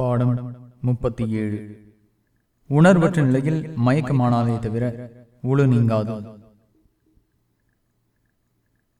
பாடம் முப்பத்தி ஏழு. உணர்வற்ற நிலையில் மயக்கமானாலே தவிர உழு நீங்காது.